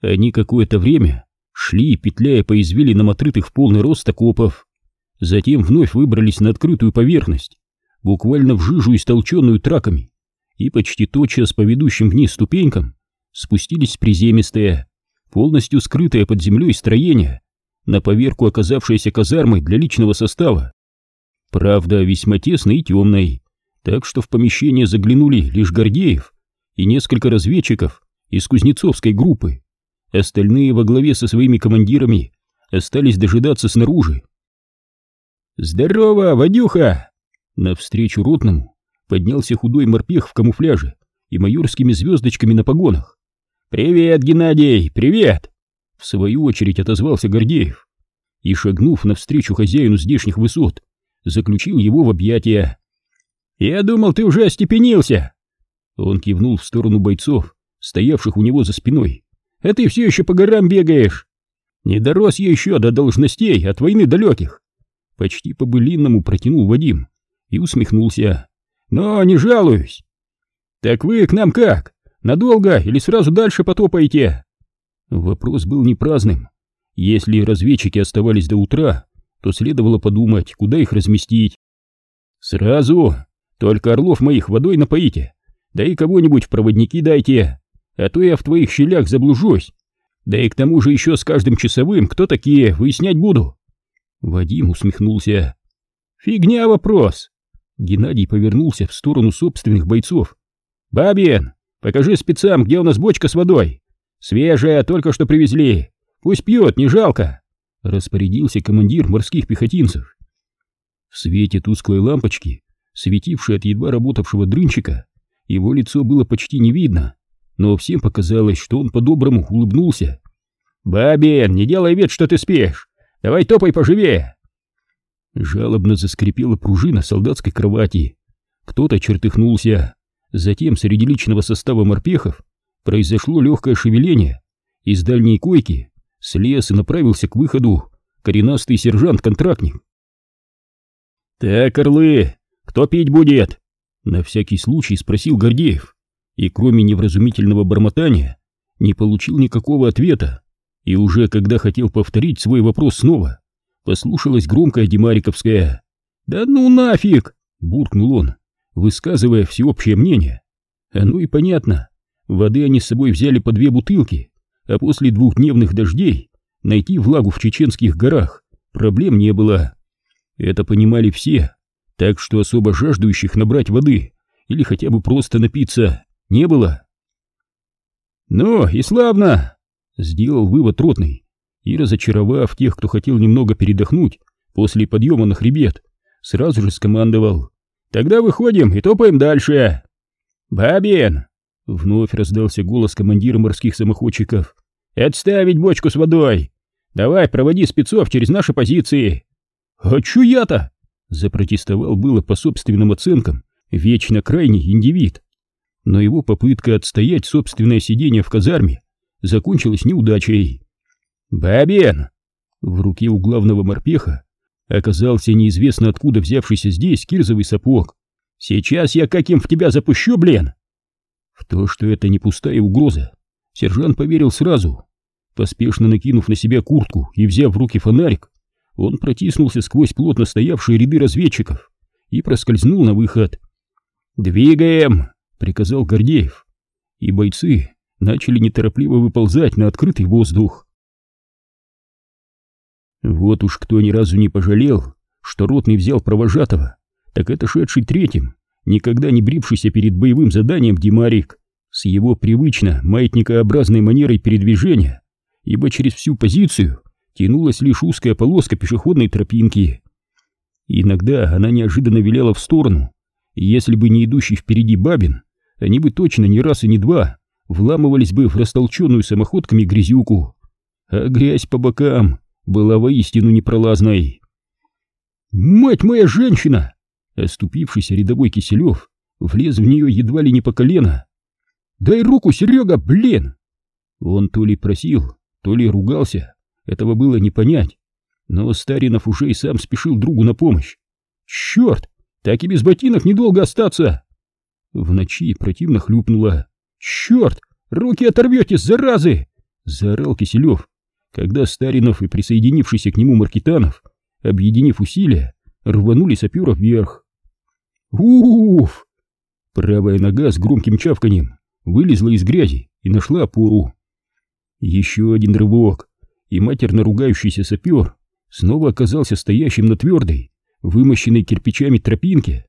Они какое-то время шли, петляя по извилинам отрытых в полный рост окопов. Затем вновь выбрались на открытую поверхность, буквально в жижу, истолченную траками, и почти тотчас по ведущим вниз ступенькам спустились приземистые, полностью скрытое под землей строение, на поверку оказавшееся казармой для личного состава. Правда, весьма тесной и темной, так что в помещение заглянули лишь Гордеев и несколько разведчиков из Кузнецовской группы. Остальные во главе со своими командирами остались дожидаться снаружи. «Здорово, Вадюха!» Навстречу ротному поднялся худой морпех в камуфляже и майорскими звездочками на погонах. «Привет, Геннадий, привет!» В свою очередь отозвался Гордеев и, шагнув навстречу хозяину здешних высот, заключил его в объятия. «Я думал, ты уже остепенился!» Он кивнул в сторону бойцов, стоявших у него за спиной. «А ты все еще по горам бегаешь!» «Не дорос я еще до должностей от войны далеких!» Почти по-былинному протянул Вадим и усмехнулся. «Но не жалуюсь!» «Так вы к нам как? Надолго или сразу дальше потопаете?» Вопрос был не праздным. Если разведчики оставались до утра, то следовало подумать, куда их разместить. «Сразу! Только орлов моих водой напоите, да и кого-нибудь в проводники дайте, а то я в твоих щелях заблужусь. Да и к тому же еще с каждым часовым кто такие, выяснять буду». Вадим усмехнулся. «Фигня вопрос!» Геннадий повернулся в сторону собственных бойцов. «Бабин, покажи спецам, где у нас бочка с водой. Свежая, только что привезли. Пусть пьет, не жалко!» Распорядился командир морских пехотинцев. В свете тусклой лампочки, светившей от едва работавшего дрынчика, его лицо было почти не видно, но всем показалось, что он по-доброму улыбнулся. «Бабин, не делай вид, что ты спишь! Давай топай поживее!» Жалобно заскрипела пружина солдатской кровати. Кто-то чертыхнулся. Затем среди личного состава морпехов произошло легкое шевеление. Из дальней койки слез и направился к выходу коренастый сержант-контрактник. «Так, орлы, кто пить будет?» На всякий случай спросил Гордеев, и кроме невразумительного бормотания не получил никакого ответа, и уже когда хотел повторить свой вопрос снова, послушалась громкая Демариковская. «Да ну нафиг!» — буркнул он, высказывая всеобщее мнение. А ну и понятно, воды они с собой взяли по две бутылки, а после двухдневных дождей найти влагу в чеченских горах проблем не было. Это понимали все, так что особо жаждущих набрать воды или хотя бы просто напиться не было. «Ну и славно!» — сделал вывод ротный, и, разочаровав тех, кто хотел немного передохнуть после подъема на хребет, сразу же скомандовал. «Тогда выходим и топаем дальше!» «Бабин!» — вновь раздался голос командира морских самоходчиков. «Отставить бочку с водой! Давай, проводи спецов через наши позиции!» «А чё я-то?» — запротестовал было по собственным оценкам вечно крайний индивид. Но его попытка отстоять собственное сидение в казарме закончилась неудачей. «Бабин!» В руке у главного морпеха оказался неизвестно откуда взявшийся здесь кирзовый сапог. «Сейчас я каким в тебя запущу, блин!» В то, что это не пустая угроза, сержант поверил сразу. Поспешно накинув на себя куртку и взяв в руки фонарик, он протиснулся сквозь плотно стоявшие ряды разведчиков и проскользнул на выход. «Двигаем!» — приказал Гордеев. И бойцы начали неторопливо выползать на открытый воздух. Вот уж кто ни разу не пожалел, что ротный взял провожатого, так это шедший третьим, никогда не брившийся перед боевым заданием Димарик, с его привычно маятникообразной манерой передвижения, ибо через всю позицию тянулась лишь узкая полоска пешеходной тропинки. Иногда она неожиданно виляла в сторону, и если бы не идущий впереди Бабин, они бы точно не раз и не два вламывались бы в растолченную самоходками грязюку. А грязь по бокам была воистину непролазной. «Мать моя женщина!» Оступившийся рядовой Киселев влез в нее едва ли не по колено. «Дай руку, Серега, блин!» Он то ли просил, то ли ругался, этого было не понять. Но Старинов уже и сам спешил другу на помощь. «Черт! Так и без ботинок недолго остаться!» В ночи противно хлюпнуло. «Черт! Руки оторвете, заразы!» — заорал Киселев, когда Старинов и присоединившийся к нему Маркитанов, объединив усилия, рванули сапера вверх. Уф! Правая нога с громким чавканием вылезла из грязи и нашла опору. Еще один рывок, и матерно ругающийся сапер снова оказался стоящим на твердой, вымощенной кирпичами тропинке.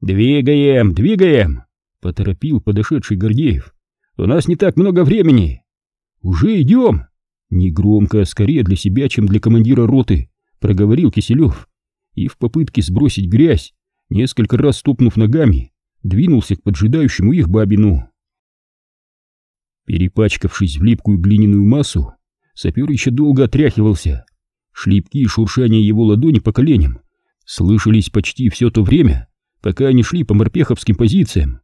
«Двигаем, двигаем!» — поторопил подошедший Гордеев. «У нас не так много времени!» «Уже идем!» Негромко, скорее для себя, чем для командира роты, проговорил Киселев. И в попытке сбросить грязь, несколько раз ступнув ногами, двинулся к поджидающему их бабину. Перепачкавшись в липкую глиняную массу, сапер еще долго отряхивался. Шлепки и шуршание его ладони по коленям слышались почти все то время, пока они шли по морпеховским позициям.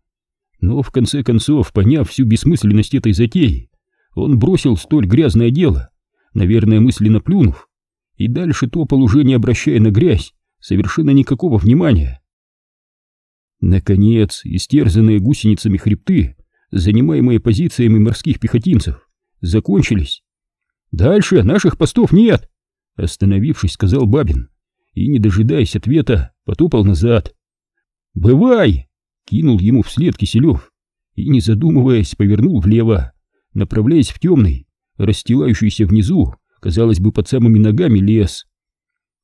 Но в конце концов, поняв всю бессмысленность этой затеи, он бросил столь грязное дело, наверное, мысленно плюнув, и дальше топал уже не обращая на грязь совершенно никакого внимания. Наконец, истерзанные гусеницами хребты, занимаемые позициями морских пехотинцев, закончились. «Дальше наших постов нет!» Остановившись, сказал Бабин, и, не дожидаясь ответа, потопал назад. «Бывай!» — кинул ему вслед Киселев, и, не задумываясь, повернул влево направляясь в темный, расстилающийся внизу, казалось бы, под самыми ногами лес.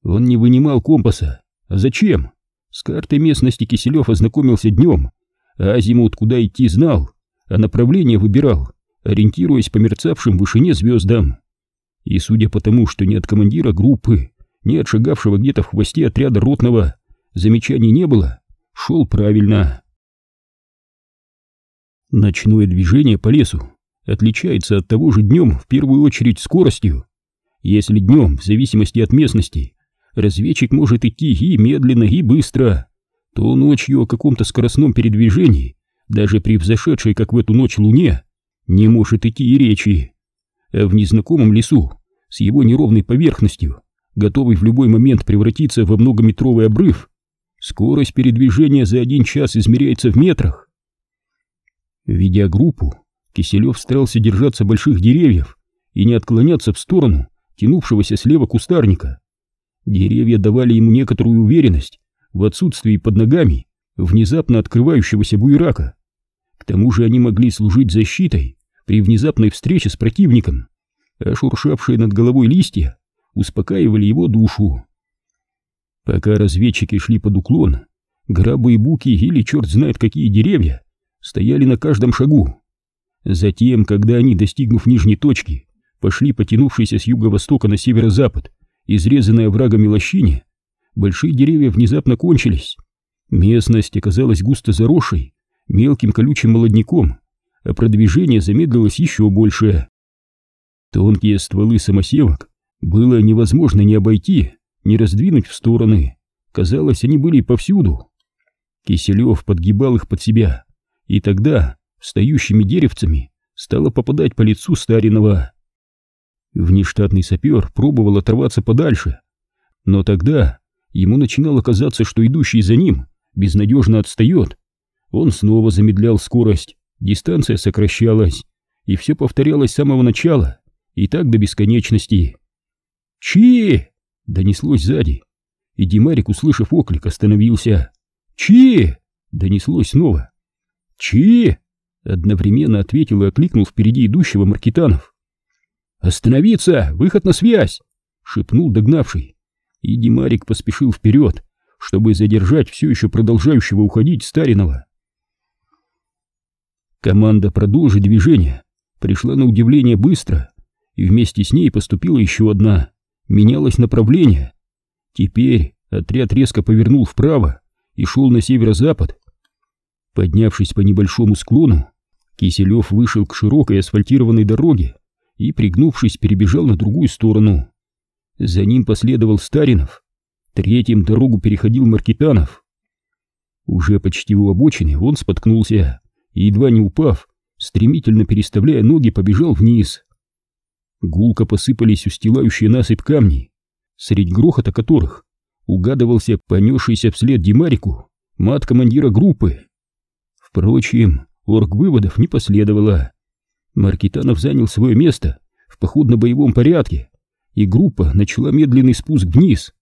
Он не вынимал компаса. А зачем? С картой местности Киселев ознакомился днем, а азимут куда идти знал, а направление выбирал, ориентируясь по мерцавшим в вышине звездам. И судя по тому, что ни от командира группы, ни от шагавшего где-то в хвосте отряда ротного замечаний не было, шел правильно. Ночное движение по лесу отличается от того же днем в первую очередь скоростью. Если днем, в зависимости от местности, разведчик может идти и медленно, и быстро, то ночью о каком-то скоростном передвижении, даже при взошедшей, как в эту ночь, луне, не может идти и речи. А в незнакомом лесу, с его неровной поверхностью, готовый в любой момент превратиться во многометровый обрыв, скорость передвижения за один час измеряется в метрах. Ведя группу, Киселев старался держаться больших деревьев и не отклоняться в сторону тянувшегося слева кустарника. Деревья давали ему некоторую уверенность в отсутствии под ногами внезапно открывающегося буерака. К тому же они могли служить защитой при внезапной встрече с противником, а шуршавшие над головой листья успокаивали его душу. Пока разведчики шли под уклон, грабы и буки или черт знает какие деревья стояли на каждом шагу. Затем, когда они, достигнув нижней точки, пошли потянувшейся с юго-востока на северо-запад, изрезанной оврагами лощине, большие деревья внезапно кончились. Местность оказалась густо заросшей, мелким колючим молодняком, а продвижение замедлилось еще больше. Тонкие стволы самосевок было невозможно ни обойти, ни раздвинуть в стороны. Казалось, они были повсюду. Киселев подгибал их под себя, и тогда встающими деревцами стало попадать по лицу стариного. Внештатный сапер пробовал оторваться подальше, но тогда ему начинало казаться, что идущий за ним безнадежно отстает. Он снова замедлял скорость, дистанция сокращалась, и все повторялось с самого начала, и так до бесконечности. «Чи!» — донеслось сзади, и Димарик, услышав оклик, остановился. «Чи!» — донеслось снова. «Чи!» Одновременно ответил и окликнул впереди идущего Маркитанов. «Остановиться! Выход на связь!» — шепнул догнавший. И Димарик поспешил вперед, чтобы задержать все еще продолжающего уходить Старинова. Команда продолжить движение пришла на удивление быстро, и вместе с ней поступила еще одна. Менялось направление. Теперь отряд резко повернул вправо и шел на северо-запад, Поднявшись по небольшому склону, Киселев вышел к широкой асфальтированной дороге и, пригнувшись, перебежал на другую сторону. За ним последовал Старинов. Третьим дорогу переходил Маркитанов. Уже почти у обочины он споткнулся и, едва не упав, стремительно переставляя ноги, побежал вниз. Гулко посыпались устилающие насыпь камни, средь грохота которых угадывался понесшийся вслед Димарику мат командира группы. Впрочем, орг выводов не последовало. Маркитанов занял свое место походно-боевом порядке, и группа начала медленный спуск вниз.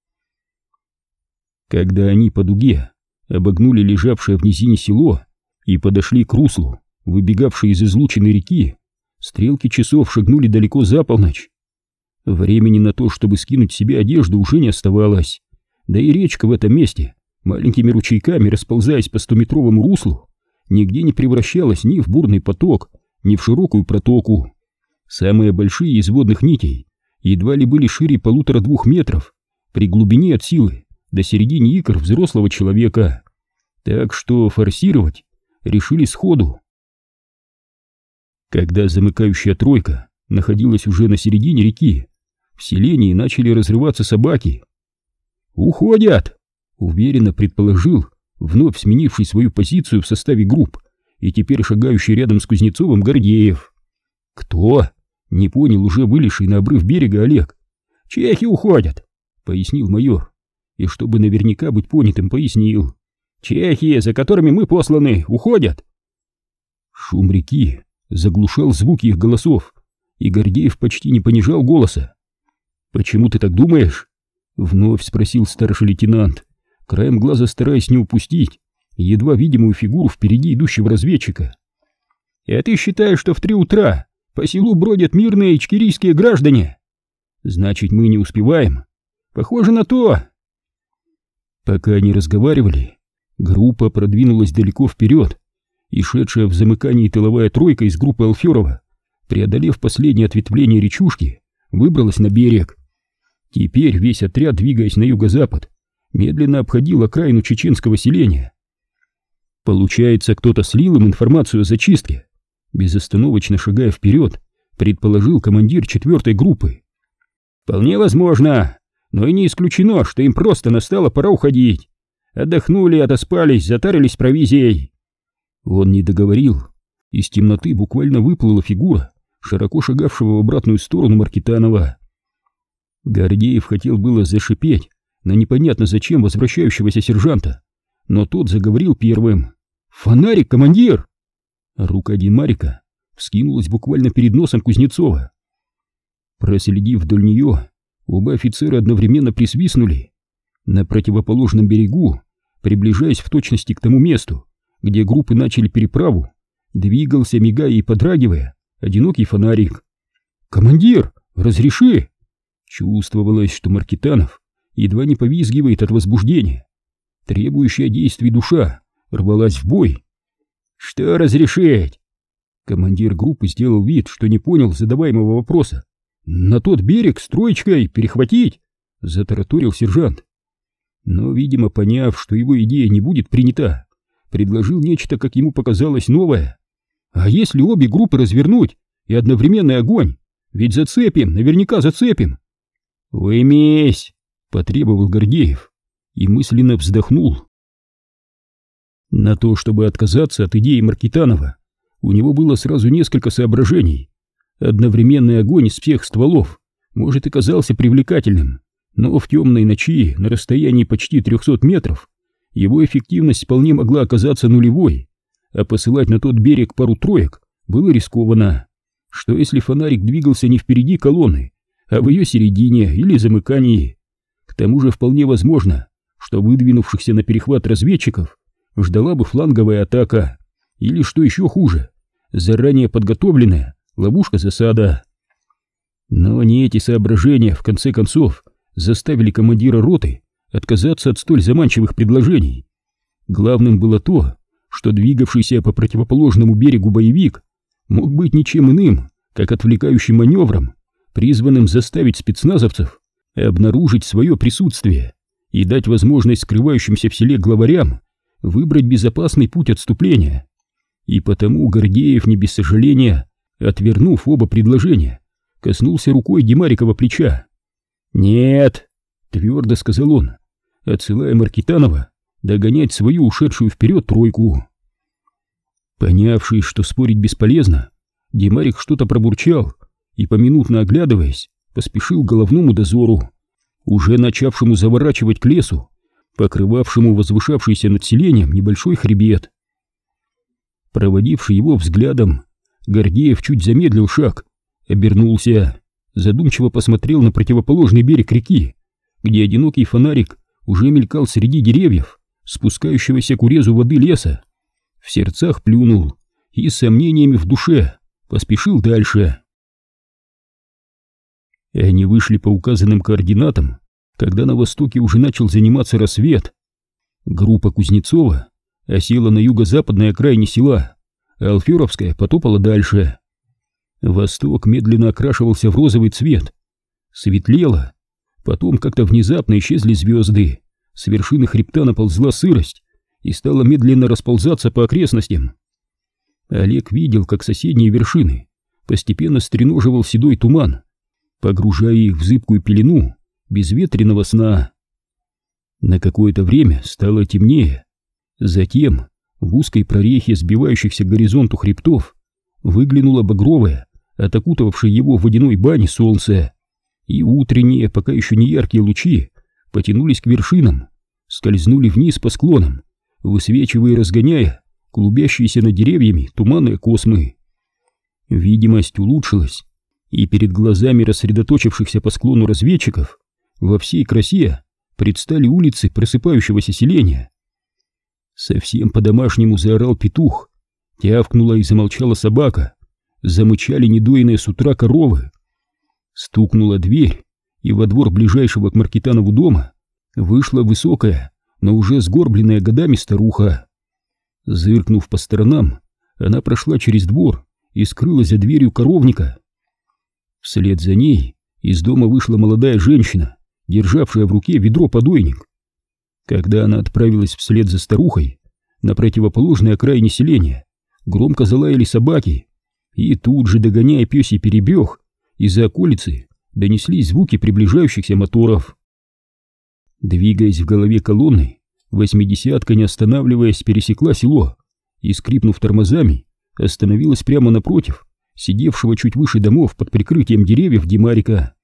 Когда они по дуге обогнули лежавшее в низине село и подошли к руслу, выбегавшей из излученной реки, стрелки часов шагнули далеко за полночь. Времени на то, чтобы скинуть себе одежду, уже не оставалось, да и речка в этом месте, маленькими ручейками расползаясь по стометровому руслу, нигде не превращалась ни в бурный поток, ни в широкую протоку. Самые большие из водных нитей едва ли были шире полутора-двух метров, при глубине от силы до середины икр взрослого человека. Так что форсировать решили сходу. Когда замыкающая тройка находилась уже на середине реки, в селении начали разрываться собаки. «Уходят!» — уверенно предположил, вновь сменивший свою позицию в составе групп и теперь шагающий рядом с Кузнецовым Гордеев. «Кто?» — не понял уже вылезший на обрыв берега Олег. «Чехи уходят!» — пояснил майор. И чтобы наверняка быть понятым, пояснил. «Чехи, за которыми мы посланы, уходят!» Шум реки заглушал звуки их голосов, и Гордеев почти не понижал голоса. «Почему ты так думаешь?» — вновь спросил старший лейтенант, краем глаза стараясь не упустить едва видимую фигуру впереди идущего разведчика. «А ты считаешь, что в три утра по селу бродят мирные ичкерийские граждане? Значит, мы не успеваем. Похоже на то!» Пока они разговаривали, группа продвинулась далеко вперед, и шедшая в замыкании тыловая тройка из группы Алферова, преодолев последнее ответвление речушки, выбралась на берег. Теперь весь отряд, двигаясь на юго-запад, медленно обходил окраину чеченского селения. Получается, кто-то слил им информацию о зачистке. Безостановочно шагая вперед, предположил командир четвертой группы. Вполне возможно, но и не исключено, что им просто настала пора уходить. Отдохнули, отоспались, затарились провизией. Он не договорил. Из темноты буквально выплыла фигура, широко шагавшего в обратную сторону Маркитанова. Гордеев хотел было зашипеть на непонятно зачем возвращающегося сержанта, но тот заговорил первым. «Фонарик, командир!» Рука Димарика вскинулась буквально перед носом Кузнецова. Проследив вдоль нее, оба офицера одновременно присвистнули. На противоположном берегу, приближаясь в точности к тому месту, где группы начали переправу, двигался, мигая и подрагивая, одинокий фонарик. «Командир, разреши!» Чувствовалось, что Маркитанов едва не повизгивает от возбуждения. Требующая действий душа рвалась в бой. «Что разрешить?» Командир группы сделал вид, что не понял задаваемого вопроса. «На тот берег с троечкой перехватить!» — затараторил сержант. Но, видимо, поняв, что его идея не будет принята, предложил нечто, как ему показалось, новое. «А если обе группы развернуть и одновременный огонь? Ведь зацепим, наверняка зацепим!» «Уймись!» — потребовал Гордеев и мысленно вздохнул. На то, чтобы отказаться от идеи Маркитанова, у него было сразу несколько соображений. Одновременный огонь из всех стволов, может, и казался привлекательным, но в темной ночи, на расстоянии почти 300 метров, его эффективность вполне могла оказаться нулевой, а посылать на тот берег пару троек было рискованно. Что если фонарик двигался не впереди колонны, а в ее середине или замыкании? К тому же вполне возможно, что выдвинувшихся на перехват разведчиков ждала бы фланговая атака, или, что еще хуже, заранее подготовленная ловушка-засада. Но не эти соображения, в конце концов, заставили командира роты отказаться от столь заманчивых предложений. Главным было то, что двигавшийся по противоположному берегу боевик мог быть ничем иным, как отвлекающим маневром, призванным заставить спецназовцев обнаружить свое присутствие и дать возможность скрывающимся в селе главарям выбрать безопасный путь отступления. И потому Гордеев не без сожаления, отвернув оба предложения, коснулся рукой Димарикова плеча. «Нет», — твердо сказал он, отсылая Маркитанова догонять свою ушедшую вперед тройку. Понявший, что спорить бесполезно, Димарик что-то пробурчал и, поминутно оглядываясь, поспешил к головному дозору, уже начавшему заворачивать к лесу, покрывавшему возвышавшийся над селением небольшой хребет. Проводивший его взглядом, Гордеев чуть замедлил шаг, обернулся задумчиво посмотрел на противоположный берег реки, где одинокий фонарик уже мелькал среди деревьев, спускающегося к урезу воды леса. В сердцах плюнул и с сомнениями в душе поспешил дальше. Они вышли по указанным координатам, когда на востоке уже начал заниматься рассвет. Группа Кузнецова осела на юго-западной окраине села, а Алферовская потопала дальше. Восток медленно окрашивался в розовый цвет. Светлело, потом как-то внезапно исчезли звезды, с вершины хребта наползла сырость и стала медленно расползаться по окрестностям. Олег видел, как соседние вершины постепенно стреноживал седой туман, погружая их в зыбкую пелену безветренного сна. На какое-то время стало темнее. Затем в узкой прорехе сбивающихся к горизонту хребтов выглянуло багровое, от окутавшей его водяной бане солнце, и утренние, пока еще не яркие лучи, потянулись к вершинам, скользнули вниз по склонам, высвечивая и разгоняя клубящиеся над деревьями туманные космы. Видимость улучшилась, и перед глазами рассредоточившихся по склону разведчиков во всей красе предстали улицы просыпающегося селения. Совсем по-домашнему заорал петух, тявкнула и замолчала собака, замычали недоенные с утра коровы. Стукнула дверь, и во двор ближайшего к Маркитанову дома вышла высокая, но уже сгорбленная годами старуха. Зыркнув по сторонам, она прошла через двор и скрылась за дверью коровника. Вслед за ней из дома вышла молодая женщина, державшая в руке ведро-подойник. Когда она отправилась вслед за старухой, на противоположной окраине селения громко залаяли собаки, и тут же, догоняя пёсий перебег, из-за околицы донеслись звуки приближающихся моторов. Двигаясь в голове колонны, восьмидесятка, не останавливаясь, пересекла село и, скрипнув тормозами, остановилась прямо напротив сидевшего чуть выше домов под прикрытием деревьев Димарика.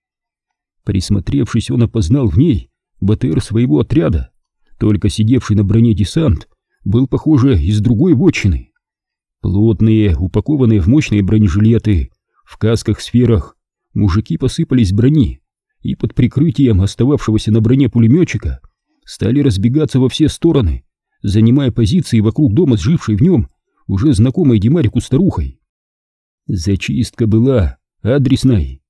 Присмотревшись, он опознал в ней БТР своего отряда, только сидевший на броне десант был, похоже, из другой вотчины. Плотные, упакованные в мощные бронежилеты, в касках-сферах, мужики посыпались брони и под прикрытием остававшегося на броне пулеметчика стали разбегаться во все стороны, занимая позиции вокруг дома, сжившей в нем уже знакомой Димарику старухой. Зачистка была адресной.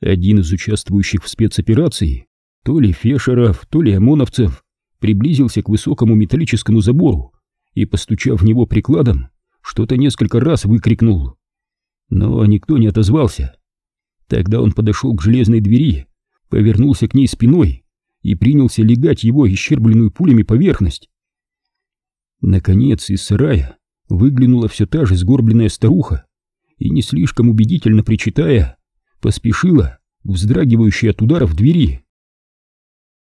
Один из участвующих в спецоперации, то ли Фешеров, то ли ОМОНовцев, приблизился к высокому металлическому забору и, постучав в него прикладом, что-то несколько раз выкрикнул. Но никто не отозвался. Тогда он подошел к железной двери, повернулся к ней спиной и принялся легать его исчербленную пулями поверхность. Наконец из сарая выглянула все та же сгорбленная старуха и, не слишком убедительно причитая, поспешила к вздрагивающей от ударов двери.